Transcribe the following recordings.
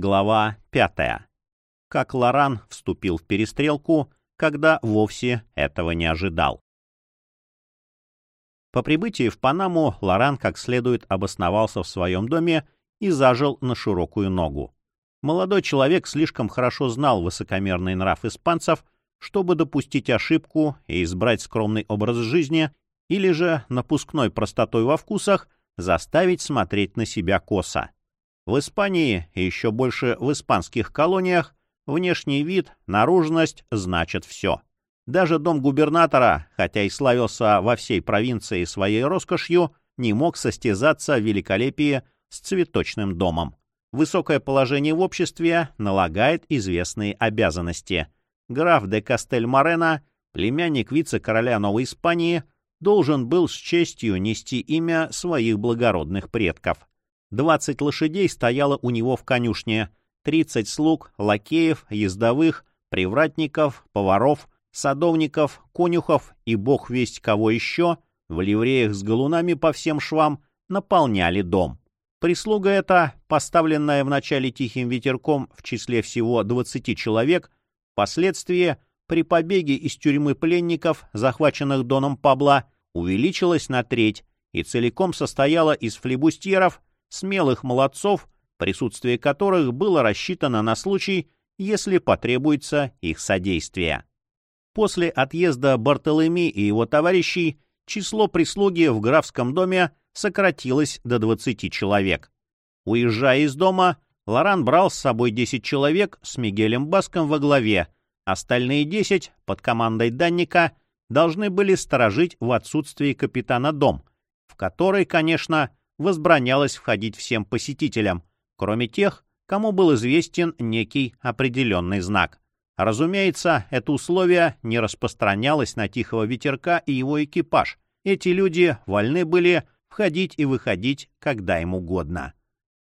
Глава 5. Как Лоран вступил в перестрелку, когда вовсе этого не ожидал. По прибытии в Панаму Лоран как следует обосновался в своем доме и зажил на широкую ногу. Молодой человек слишком хорошо знал высокомерный нрав испанцев, чтобы допустить ошибку и избрать скромный образ жизни, или же напускной простотой во вкусах заставить смотреть на себя косо. В Испании и еще больше в испанских колониях внешний вид, наружность значат все. Даже дом губернатора, хотя и славился во всей провинции своей роскошью, не мог состязаться в великолепии с цветочным домом. Высокое положение в обществе налагает известные обязанности. Граф де Кастель-Морено, племянник вице-короля Новой Испании, должен был с честью нести имя своих благородных предков. Двадцать лошадей стояло у него в конюшне, тридцать слуг, лакеев, ездовых, привратников, поваров, садовников, конюхов и бог весть кого еще, в ливреях с галунами по всем швам, наполняли дом. Прислуга эта, поставленная вначале тихим ветерком в числе всего 20 человек, впоследствии при побеге из тюрьмы пленников, захваченных Доном Пабло, увеличилась на треть и целиком состояла из флебустьеров, смелых молодцов, присутствие которых было рассчитано на случай, если потребуется их содействие. После отъезда Бартолеми и его товарищей число прислуги в графском доме сократилось до 20 человек. Уезжая из дома, Лоран брал с собой 10 человек с Мигелем Баском во главе, остальные 10 под командой Данника должны были сторожить в отсутствии капитана дом, в который, конечно, возбранялось входить всем посетителям, кроме тех, кому был известен некий определенный знак. Разумеется, это условие не распространялось на Тихого Ветерка и его экипаж. Эти люди вольны были входить и выходить, когда им угодно.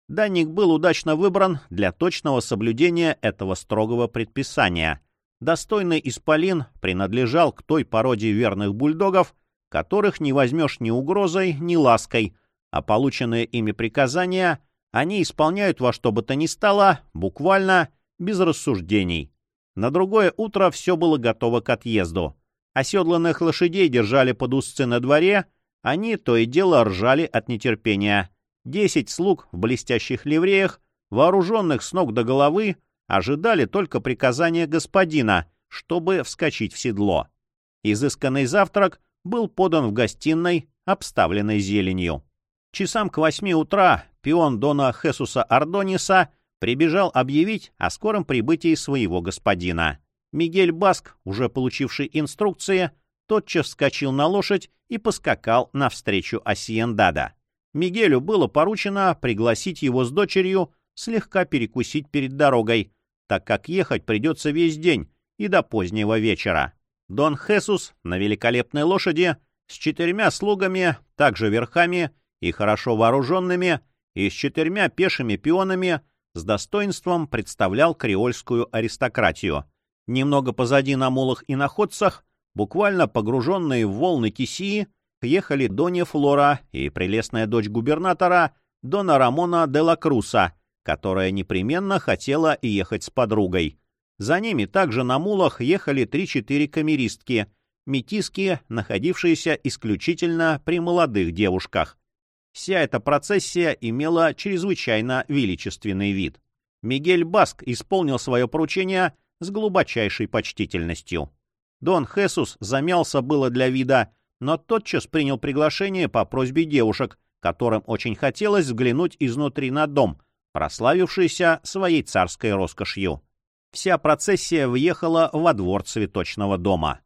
Данник был удачно выбран для точного соблюдения этого строгого предписания. Достойный исполин принадлежал к той породе верных бульдогов, которых не возьмешь ни угрозой, ни лаской, а полученные ими приказания они исполняют во что бы то ни стало, буквально, без рассуждений. На другое утро все было готово к отъезду. Оседланных лошадей держали под узцы на дворе, они то и дело ржали от нетерпения. Десять слуг в блестящих ливреях, вооруженных с ног до головы, ожидали только приказания господина, чтобы вскочить в седло. Изысканный завтрак был подан в гостиной, обставленной зеленью. Часам к восьми утра пион Дона Хесуса Ардониса прибежал объявить о скором прибытии своего господина. Мигель Баск, уже получивший инструкции, тотчас вскочил на лошадь и поскакал навстречу Асиендада. Мигелю было поручено пригласить его с дочерью слегка перекусить перед дорогой, так как ехать придется весь день и до позднего вечера. Дон Хесус на великолепной лошади с четырьмя слугами, также верхами и хорошо вооруженными, и с четырьмя пешими пионами с достоинством представлял креольскую аристократию. Немного позади на мулах и находцах буквально погруженные в волны кисии, ехали Донья Флора и прелестная дочь губернатора Дона Рамона де ла Круса, которая непременно хотела ехать с подругой. За ними также на мулах ехали три-четыре камеристки, метиски, находившиеся исключительно при молодых девушках. Вся эта процессия имела чрезвычайно величественный вид. Мигель Баск исполнил свое поручение с глубочайшей почтительностью. Дон Хесус замялся было для вида, но тотчас принял приглашение по просьбе девушек, которым очень хотелось взглянуть изнутри на дом, прославившийся своей царской роскошью. Вся процессия въехала во двор цветочного дома.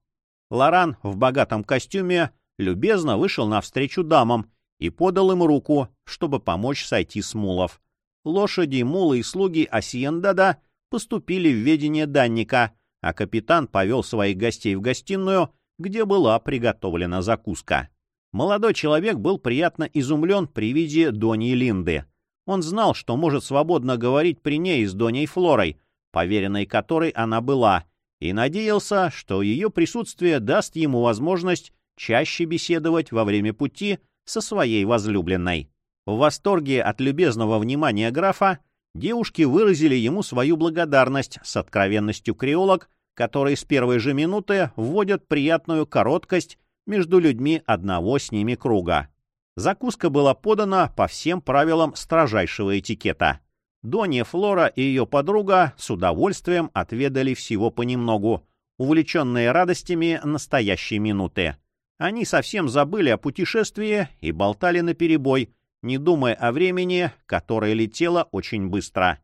Лоран в богатом костюме любезно вышел навстречу дамам и подал им руку, чтобы помочь сойти с мулов. Лошади, мулы и слуги Асиендада поступили в ведение данника, а капитан повел своих гостей в гостиную, где была приготовлена закуска. Молодой человек был приятно изумлен при виде Дони Линды. Он знал, что может свободно говорить при ней с Доней Флорой, поверенной которой она была, и надеялся, что ее присутствие даст ему возможность чаще беседовать во время пути со своей возлюбленной. В восторге от любезного внимания графа, Девушки выразили ему свою благодарность с откровенностью креолог, которые с первой же минуты вводят приятную короткость между людьми одного с ними круга. Закуска была подана по всем правилам строжайшего этикета. Донья Флора и ее подруга с удовольствием отведали всего понемногу, увлеченные радостями настоящей минуты. Они совсем забыли о путешествии и болтали наперебой, не думая о времени, которое летело очень быстро.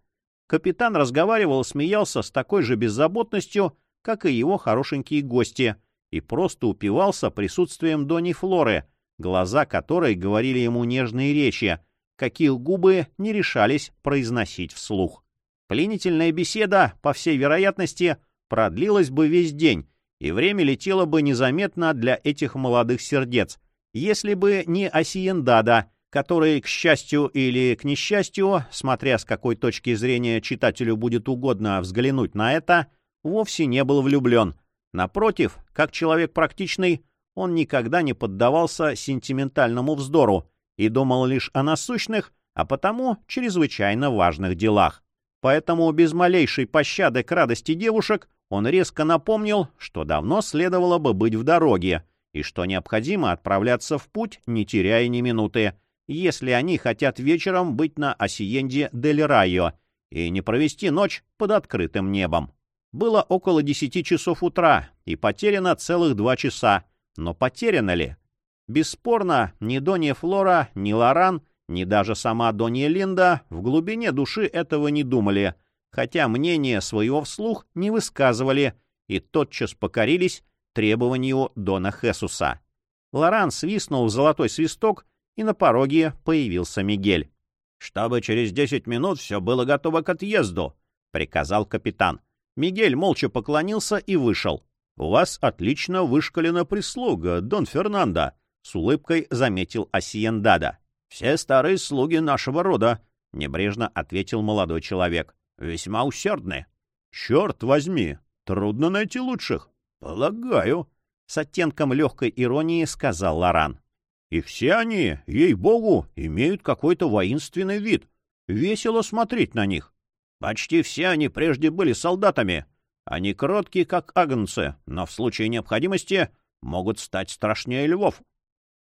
Капитан разговаривал смеялся с такой же беззаботностью, как и его хорошенькие гости, и просто упивался присутствием Дони Флоры, глаза которой говорили ему нежные речи, каких губы не решались произносить вслух. Пленительная беседа, по всей вероятности, продлилась бы весь день, и время летело бы незаметно для этих молодых сердец, если бы не Осиендада, который, к счастью или к несчастью, смотря с какой точки зрения читателю будет угодно взглянуть на это, вовсе не был влюблен. Напротив, как человек практичный, он никогда не поддавался сентиментальному вздору и думал лишь о насущных, а потому чрезвычайно важных делах. Поэтому без малейшей пощады к радости девушек он резко напомнил, что давно следовало бы быть в дороге, и что необходимо отправляться в путь, не теряя ни минуты, если они хотят вечером быть на Осиенде дель Райо и не провести ночь под открытым небом. Было около десяти часов утра, и потеряно целых два часа. Но потеряно ли? Бесспорно, ни Донья Флора, ни Лоран, ни даже сама Донья Линда в глубине души этого не думали — хотя мнение своего вслух не высказывали и тотчас покорились требованию Дона Хесуса. Лоран свистнул в золотой свисток, и на пороге появился Мигель. — Чтобы через десять минут все было готово к отъезду, — приказал капитан. Мигель молча поклонился и вышел. — У вас отлично вышкалена прислуга, Дон Фернандо, — с улыбкой заметил Асиендада. — Все старые слуги нашего рода, — небрежно ответил молодой человек. Весьма усердны. Черт возьми, трудно найти лучших. Полагаю, с оттенком легкой иронии сказал Лоран. И все они, ей-богу, имеют какой-то воинственный вид. Весело смотреть на них. Почти все они прежде были солдатами. Они кроткие, как агнцы, но в случае необходимости могут стать страшнее львов.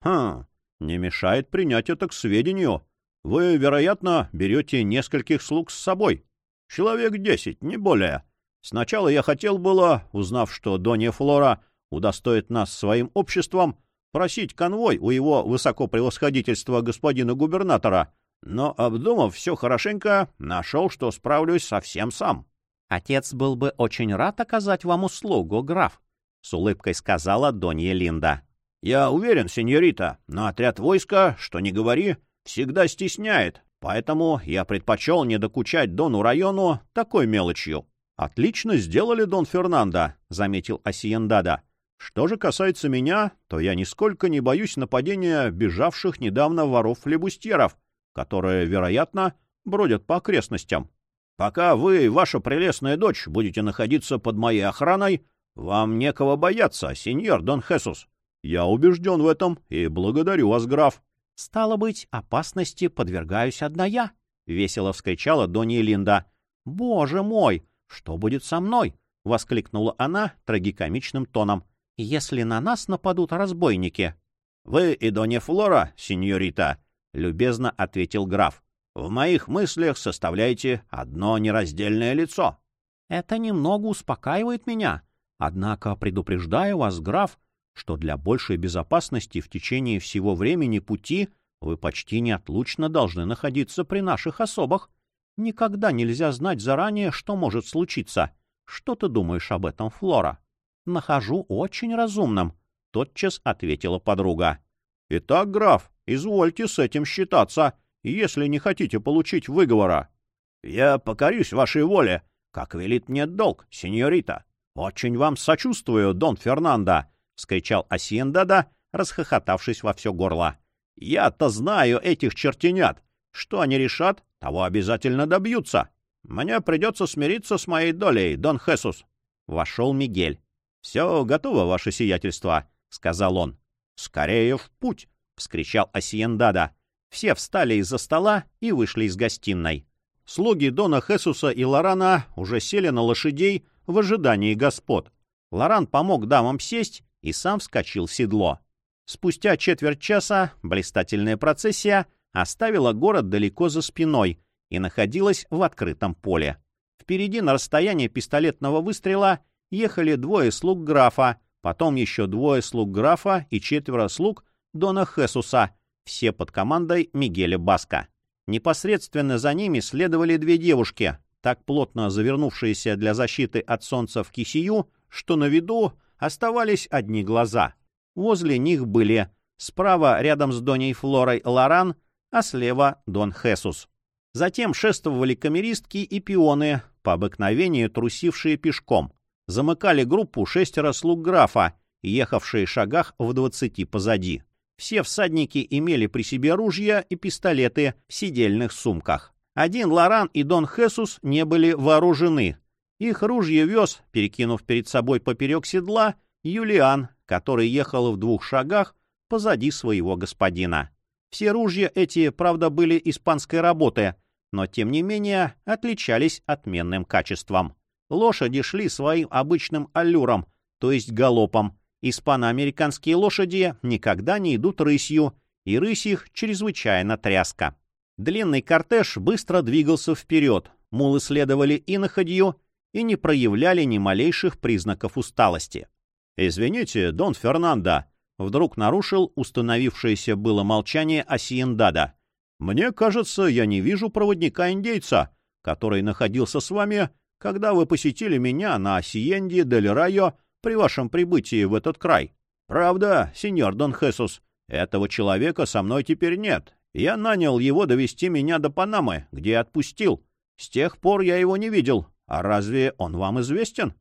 Хм, не мешает принять это к сведению. Вы, вероятно, берете нескольких слуг с собой. Человек десять, не более. Сначала я хотел было, узнав, что Донья Флора удостоит нас своим обществом, просить конвой у его высокопревосходительства господина губернатора, но, обдумав все хорошенько, нашел, что справлюсь совсем сам. — Отец был бы очень рад оказать вам услугу, граф, — с улыбкой сказала Донья Линда. — Я уверен, сеньорита, но отряд войска, что ни говори, всегда стесняет, Поэтому я предпочел не докучать Дону району такой мелочью. — Отлично сделали, Дон Фернандо, — заметил Асиендада. — Что же касается меня, то я нисколько не боюсь нападения бежавших недавно воров-флебустьеров, которые, вероятно, бродят по окрестностям. Пока вы и ваша прелестная дочь будете находиться под моей охраной, вам некого бояться, сеньор Дон Хесус. Я убежден в этом и благодарю вас, граф. — Стало быть, опасности подвергаюсь одна я, — весело вскричала Донья Линда. — Боже мой, что будет со мной? — воскликнула она трагикомичным тоном. — Если на нас нападут разбойники. — Вы и Донья Флора, сеньорита, — любезно ответил граф. — В моих мыслях составляете одно нераздельное лицо. — Это немного успокаивает меня. Однако предупреждаю вас, граф, что для большей безопасности в течение всего времени пути вы почти неотлучно должны находиться при наших особах. Никогда нельзя знать заранее, что может случиться. Что ты думаешь об этом, Флора? — Нахожу очень разумным, — тотчас ответила подруга. — Итак, граф, извольте с этим считаться, если не хотите получить выговора. — Я покорюсь вашей воле, как велит мне долг, сеньорита. Очень вам сочувствую, Дон Фернандо, — вскричал Асиендада, расхохотавшись во все горло. — Я-то знаю этих чертенят. Что они решат, того обязательно добьются. Мне придется смириться с моей долей, Дон Хесус. Вошел Мигель. — Все готово, ваше сиятельство, — сказал он. — Скорее в путь! — вскричал Асиендада. Все встали из-за стола и вышли из гостиной. слуги Дона Хесуса и Лорана уже сели на лошадей в ожидании господ. Лоран помог дамам сесть и сам вскочил в седло. Спустя четверть часа блистательная процессия оставила город далеко за спиной и находилась в открытом поле. Впереди на расстоянии пистолетного выстрела ехали двое слуг графа, потом еще двое слуг графа и четверо слуг Дона Хесуса, все под командой Мигеля Баска. Непосредственно за ними следовали две девушки, так плотно завернувшиеся для защиты от солнца в кисию, что на виду оставались одни глаза. Возле них были справа рядом с Доней Флорой Лоран, а слева Дон Хесус. Затем шествовали камеристки и пионы, по обыкновению трусившие пешком. Замыкали группу шестеро слуг графа, ехавшие шагах в двадцати позади. Все всадники имели при себе ружья и пистолеты в сидельных сумках. Один Лоран и Дон Хесус не были вооружены. Их ружье вез, перекинув перед собой поперек седла, Юлиан, который ехал в двух шагах позади своего господина. Все ружья эти, правда, были испанской работы, но, тем не менее, отличались отменным качеством. Лошади шли своим обычным аллюром, то есть галопом. Испано-американские лошади никогда не идут рысью, и рысь их чрезвычайно тряска. Длинный кортеж быстро двигался вперед, мулы следовали иноходью и не проявляли ни малейших признаков усталости. «Извините, Дон Фернандо», — вдруг нарушил установившееся было молчание Асиендада. «Мне кажется, я не вижу проводника-индейца, который находился с вами, когда вы посетили меня на Асиенде дель Райо при вашем прибытии в этот край. Правда, сеньор Дон Хесус, этого человека со мной теперь нет. Я нанял его довести меня до Панамы, где отпустил. С тех пор я его не видел. А разве он вам известен?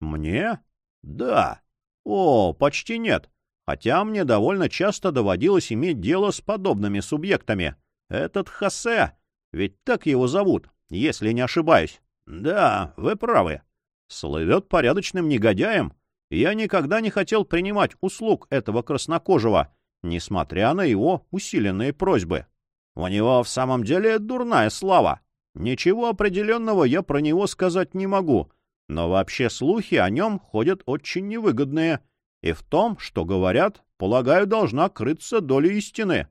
Мне? Да. О, почти нет. Хотя мне довольно часто доводилось иметь дело с подобными субъектами. Этот Хосе, ведь так его зовут, если не ошибаюсь. Да, вы правы. Слывет порядочным негодяем. Я никогда не хотел принимать услуг этого краснокожего, несмотря на его усиленные просьбы. У него в самом деле дурная слава. Ничего определенного я про него сказать не могу, но вообще слухи о нем ходят очень невыгодные, и в том, что говорят, полагаю, должна крыться доля истины.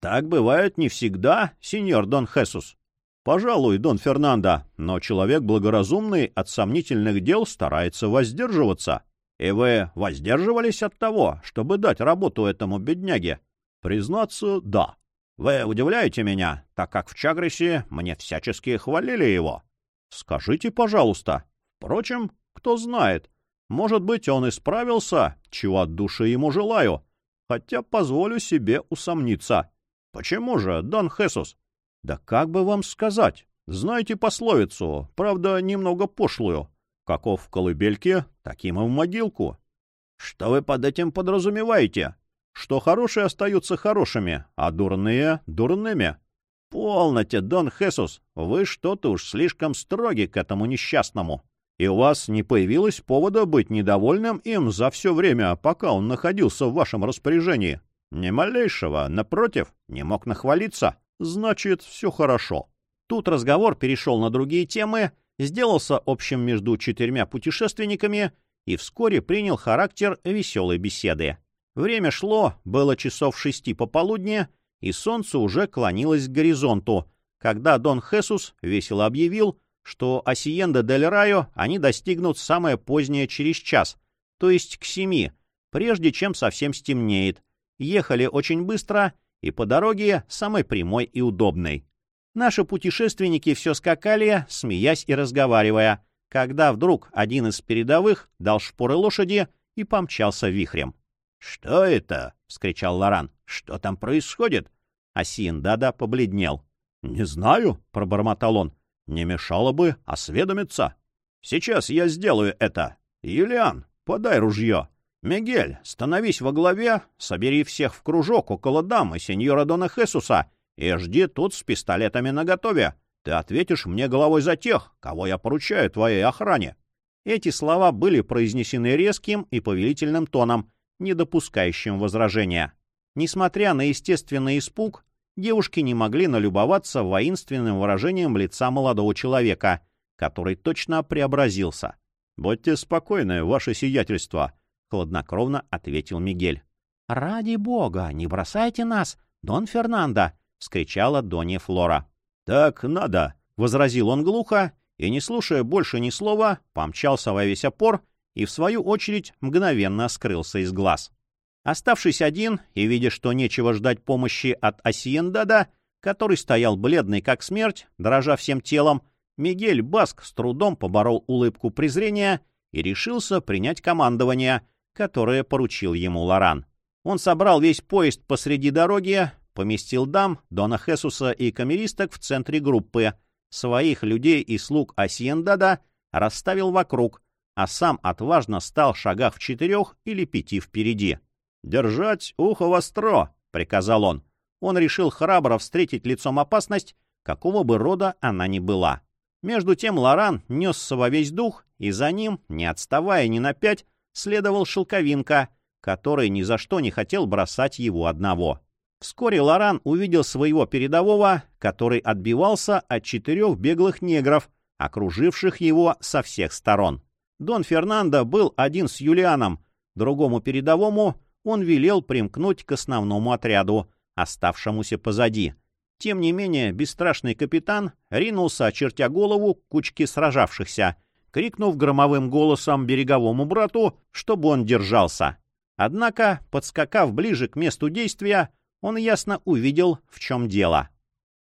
Так бывает не всегда, сеньор Дон Хесус. Пожалуй, Дон Фернандо, но человек благоразумный от сомнительных дел старается воздерживаться. И вы воздерживались от того, чтобы дать работу этому бедняге? Признаться, да. Вы удивляете меня, так как в Чагресе мне всячески хвалили его. Скажите, пожалуйста, Впрочем, кто знает, может быть, он исправился, чего от души ему желаю, хотя позволю себе усомниться. Почему же, Дон Хесус? Да как бы вам сказать? Знаете пословицу, правда, немного пошлую. Каков в колыбельке, таким и в могилку. Что вы под этим подразумеваете? Что хорошие остаются хорошими, а дурные — дурными. Полноте, Дон Хесус, вы что-то уж слишком строги к этому несчастному и у вас не появилось повода быть недовольным им за все время, пока он находился в вашем распоряжении? Ни малейшего, напротив, не мог нахвалиться. Значит, все хорошо. Тут разговор перешел на другие темы, сделался общим между четырьмя путешественниками и вскоре принял характер веселой беседы. Время шло, было часов шести пополудни, и солнце уже клонилось к горизонту, когда Дон Хесус весело объявил, что Осиенда дель Райо они достигнут самое позднее через час, то есть к семи, прежде чем совсем стемнеет. Ехали очень быстро и по дороге самой прямой и удобной. Наши путешественники все скакали, смеясь и разговаривая, когда вдруг один из передовых дал шпоры лошади и помчался вихрем. — Что это? — вскричал Лоран. — Что там происходит? А Сиендада побледнел. — Не знаю, — пробормотал он. Не мешало бы осведомиться. Сейчас я сделаю это. Юлиан, подай ружье. Мигель, становись во главе, собери всех в кружок около дамы сеньора Дона Хесуса и жди тут с пистолетами наготове. Ты ответишь мне головой за тех, кого я поручаю твоей охране. Эти слова были произнесены резким и повелительным тоном, не допускающим возражения. Несмотря на естественный испуг, девушки не могли налюбоваться воинственным выражением лица молодого человека, который точно преобразился. «Будьте спокойны, ваше сиятельство», — хладнокровно ответил Мигель. «Ради бога, не бросайте нас, Дон Фернандо!» — вскричала Донья Флора. «Так надо!» — возразил он глухо и, не слушая больше ни слова, помчался во весь опор и, в свою очередь, мгновенно скрылся из глаз. Оставшись один и видя, что нечего ждать помощи от Асиендада, который стоял бледный как смерть, дрожа всем телом, Мигель Баск с трудом поборол улыбку презрения и решился принять командование, которое поручил ему Лоран. Он собрал весь поезд посреди дороги, поместил дам, Дона Хесуса и камеристок в центре группы, своих людей и слуг Асиендада расставил вокруг, а сам отважно стал шагах в четырех или пяти впереди. «Держать ухо востро!» — приказал он. Он решил храбро встретить лицом опасность, какого бы рода она ни была. Между тем Лоран несся во весь дух, и за ним, не отставая ни на пять, следовал Шелковинка, который ни за что не хотел бросать его одного. Вскоре Лоран увидел своего передового, который отбивался от четырех беглых негров, окруживших его со всех сторон. Дон Фернандо был один с Юлианом, другому передовому он велел примкнуть к основному отряду, оставшемуся позади. Тем не менее, бесстрашный капитан ринулся, очертя голову, к кучке сражавшихся, крикнув громовым голосом береговому брату, чтобы он держался. Однако, подскакав ближе к месту действия, он ясно увидел, в чем дело.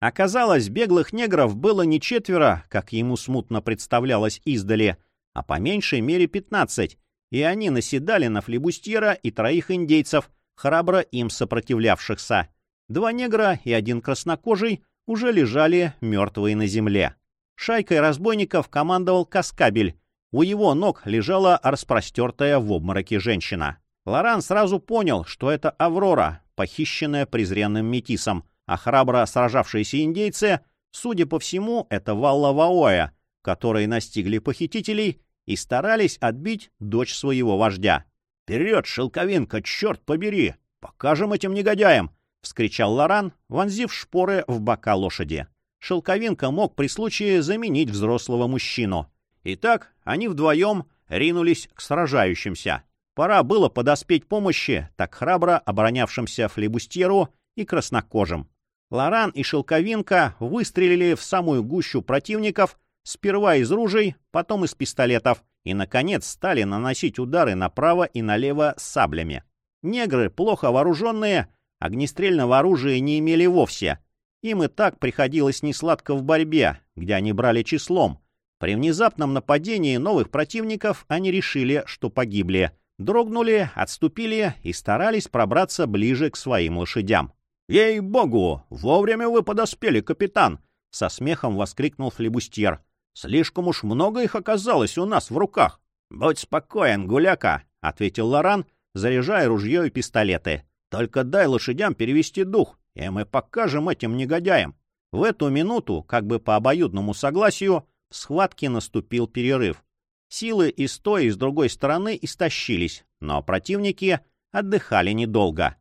Оказалось, беглых негров было не четверо, как ему смутно представлялось издали, а по меньшей мере пятнадцать, и они наседали на флебустьера и троих индейцев, храбро им сопротивлявшихся. Два негра и один краснокожий уже лежали мертвые на земле. Шайкой разбойников командовал Каскабель. У его ног лежала распростертая в обмороке женщина. Лоран сразу понял, что это Аврора, похищенная презренным метисом, а храбро сражавшиеся индейцы, судя по всему, это Валла Ваоя, которые настигли похитителей и старались отбить дочь своего вождя. «Вперед, шелковинка, черт побери! Покажем этим негодяям!» — вскричал Лоран, вонзив шпоры в бока лошади. Шелковинка мог при случае заменить взрослого мужчину. Итак, они вдвоем ринулись к сражающимся. Пора было подоспеть помощи так храбро оборонявшимся флебустьеру и краснокожим. Лоран и Шелковинка выстрелили в самую гущу противников, сперва из ружей, потом из пистолетов, и, наконец, стали наносить удары направо и налево саблями. Негры, плохо вооруженные, огнестрельного оружия не имели вовсе. Им и так приходилось несладко в борьбе, где они брали числом. При внезапном нападении новых противников они решили, что погибли — дрогнули, отступили и старались пробраться ближе к своим лошадям. «Ей-богу! Вовремя вы подоспели, капитан!» — со смехом воскликнул флебустьер. «Слишком уж много их оказалось у нас в руках!» «Будь спокоен, гуляка!» — ответил Лоран, заряжая ружье и пистолеты. «Только дай лошадям перевести дух, и мы покажем этим негодяям!» В эту минуту, как бы по обоюдному согласию, в схватке наступил перерыв. Силы и с той, и с другой стороны истощились, но противники отдыхали недолго.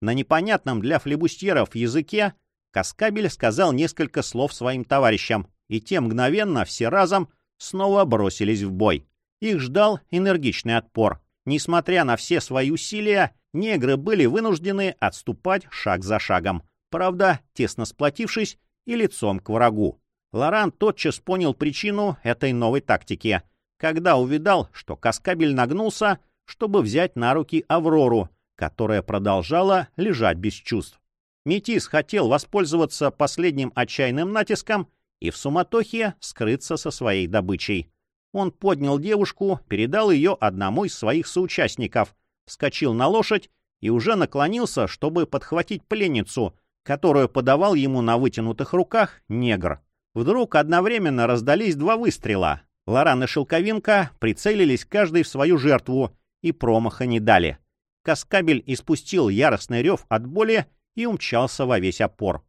На непонятном для флебустьеров языке Каскабель сказал несколько слов своим товарищам, и те мгновенно все разом снова бросились в бой. Их ждал энергичный отпор. Несмотря на все свои усилия, негры были вынуждены отступать шаг за шагом, правда, тесно сплотившись и лицом к врагу. Лоран тотчас понял причину этой новой тактики — когда увидал, что Каскабель нагнулся, чтобы взять на руки Аврору, которая продолжала лежать без чувств. Метис хотел воспользоваться последним отчаянным натиском и в суматохе скрыться со своей добычей. Он поднял девушку, передал ее одному из своих соучастников, вскочил на лошадь и уже наклонился, чтобы подхватить пленницу, которую подавал ему на вытянутых руках негр. Вдруг одновременно раздались два выстрела. Лоран и Шелковинка прицелились каждый в свою жертву и промаха не дали. Каскабель испустил яростный рев от боли и умчался во весь опор.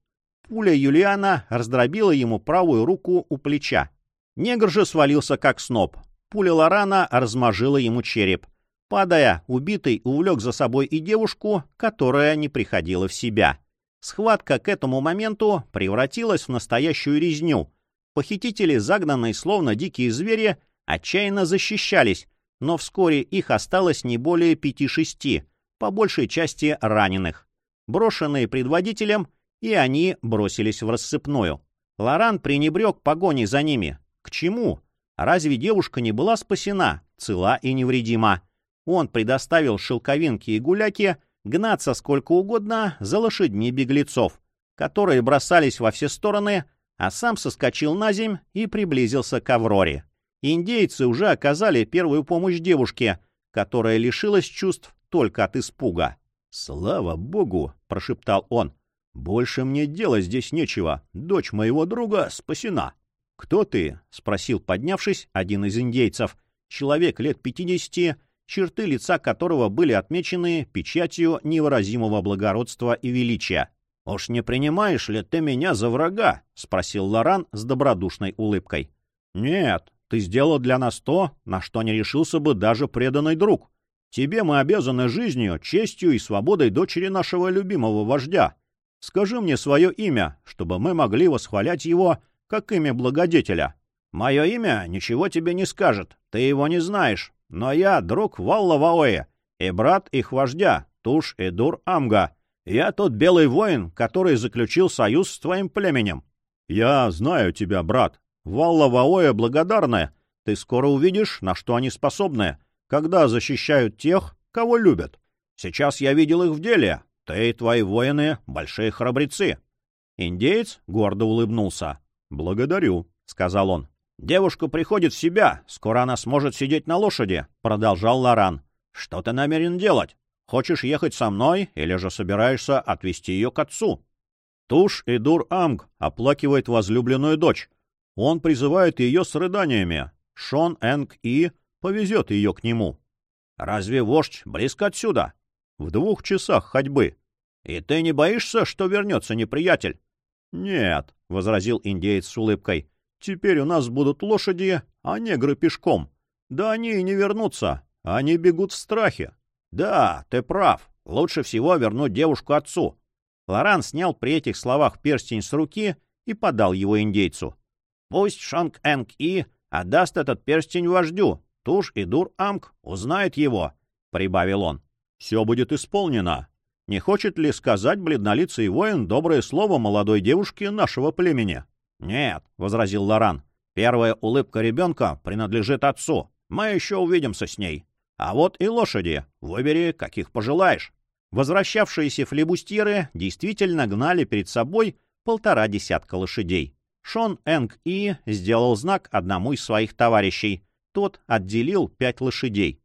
Пуля Юлиана раздробила ему правую руку у плеча. Негр же свалился как сноп. Пуля Лорана размажила ему череп. Падая, убитый увлек за собой и девушку, которая не приходила в себя. Схватка к этому моменту превратилась в настоящую резню. Похитители, загнанные словно дикие звери, отчаянно защищались, но вскоре их осталось не более пяти-шести, по большей части раненых. Брошенные предводителем, и они бросились в рассыпную. Лоран пренебрег погоней за ними. К чему? Разве девушка не была спасена, цела и невредима? Он предоставил шелковинки и гуляки гнаться сколько угодно за лошадьми беглецов, которые бросались во все стороны, а сам соскочил на земь и приблизился к Авроре. Индейцы уже оказали первую помощь девушке, которая лишилась чувств только от испуга. «Слава богу!» — прошептал он. «Больше мне делать здесь нечего. Дочь моего друга спасена». «Кто ты?» — спросил, поднявшись, один из индейцев. Человек лет пятидесяти, черты лица которого были отмечены печатью невыразимого благородства и величия. «Уж не принимаешь ли ты меня за врага?» — спросил Лоран с добродушной улыбкой. «Нет, ты сделал для нас то, на что не решился бы даже преданный друг. Тебе мы обязаны жизнью, честью и свободой дочери нашего любимого вождя. Скажи мне свое имя, чтобы мы могли восхвалять его как имя благодетеля. Мое имя ничего тебе не скажет, ты его не знаешь, но я друг Валла Ваоэ и брат их вождя, Туш Эдур Амга. Я тот белый воин, который заключил союз с твоим племенем. Я знаю тебя, брат. Валла Ваоэ благодарная. Ты скоро увидишь, на что они способны когда защищают тех, кого любят. Сейчас я видел их в деле. Ты и твои воины — большие храбрецы. Индеец гордо улыбнулся. «Благодарю», — сказал он. «Девушка приходит в себя. Скоро она сможет сидеть на лошади», — продолжал Лоран. «Что ты намерен делать? Хочешь ехать со мной или же собираешься отвезти ее к отцу?» Туш и Дур Амг оплакивает возлюбленную дочь. Он призывает ее с рыданиями. Шон Энг И повезет ее к нему. Разве вождь близко отсюда? В двух часах ходьбы. И ты не боишься, что вернется неприятель? Нет, — возразил индеец с улыбкой. Теперь у нас будут лошади, а негры пешком. Да они и не вернутся. Они бегут в страхе. Да, ты прав. Лучше всего вернуть девушку отцу. Лоран снял при этих словах перстень с руки и подал его индейцу. Пусть Шанг Энг И отдаст этот перстень вождю, Туш и Дур-Амк узнает его, — прибавил он. — Все будет исполнено. Не хочет ли сказать бледнолицый воин доброе слово молодой девушке нашего племени? — Нет, — возразил Лоран. — Первая улыбка ребенка принадлежит отцу. Мы еще увидимся с ней. А вот и лошади. Выбери, каких пожелаешь. Возвращавшиеся флебустьеры действительно гнали перед собой полтора десятка лошадей. Шон Энг И сделал знак одному из своих товарищей — тот отделил пять лошадей.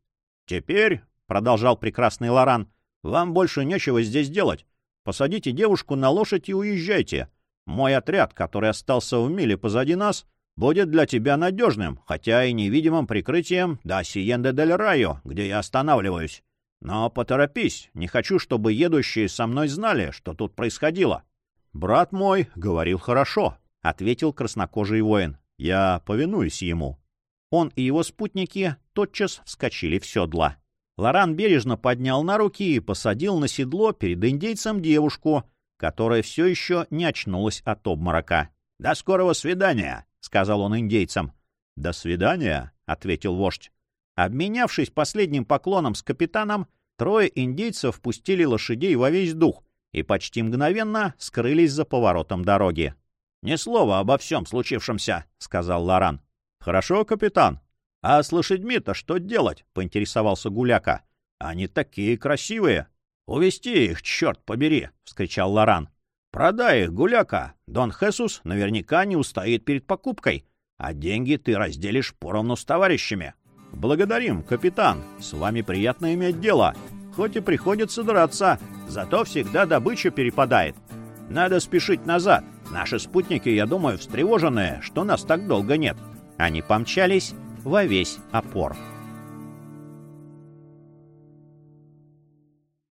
«Теперь», — продолжал прекрасный Лоран, — «вам больше нечего здесь делать. Посадите девушку на лошадь и уезжайте. Мой отряд, который остался в миле позади нас, будет для тебя надежным, хотя и невидимым прикрытием до Сиенде дель Райо, где я останавливаюсь. Но поторопись, не хочу, чтобы едущие со мной знали, что тут происходило». «Брат мой говорил хорошо», — ответил краснокожий воин. «Я повинуюсь ему». Он и его спутники тотчас вскочили в седла. Лоран бережно поднял на руки и посадил на седло перед индейцем девушку, которая все еще не очнулась от обморока. — До скорого свидания, — сказал он индейцам. — До свидания, — ответил вождь. Обменявшись последним поклоном с капитаном, трое индейцев пустили лошадей во весь дух и почти мгновенно скрылись за поворотом дороги. — Ни слова обо всем случившемся, — сказал Лоран. «Хорошо, капитан. А с лошадьми-то что делать?» — поинтересовался Гуляка. «Они такие красивые!» «Увести их, черт побери!» — вскричал Лоран. «Продай их, Гуляка. Дон Хесус наверняка не устоит перед покупкой, а деньги ты разделишь поровну с товарищами». «Благодарим, капитан. С вами приятно иметь дело. Хоть и приходится драться, зато всегда добыча перепадает. Надо спешить назад. Наши спутники, я думаю, встревоженные, что нас так долго нет». Они помчались во весь опор.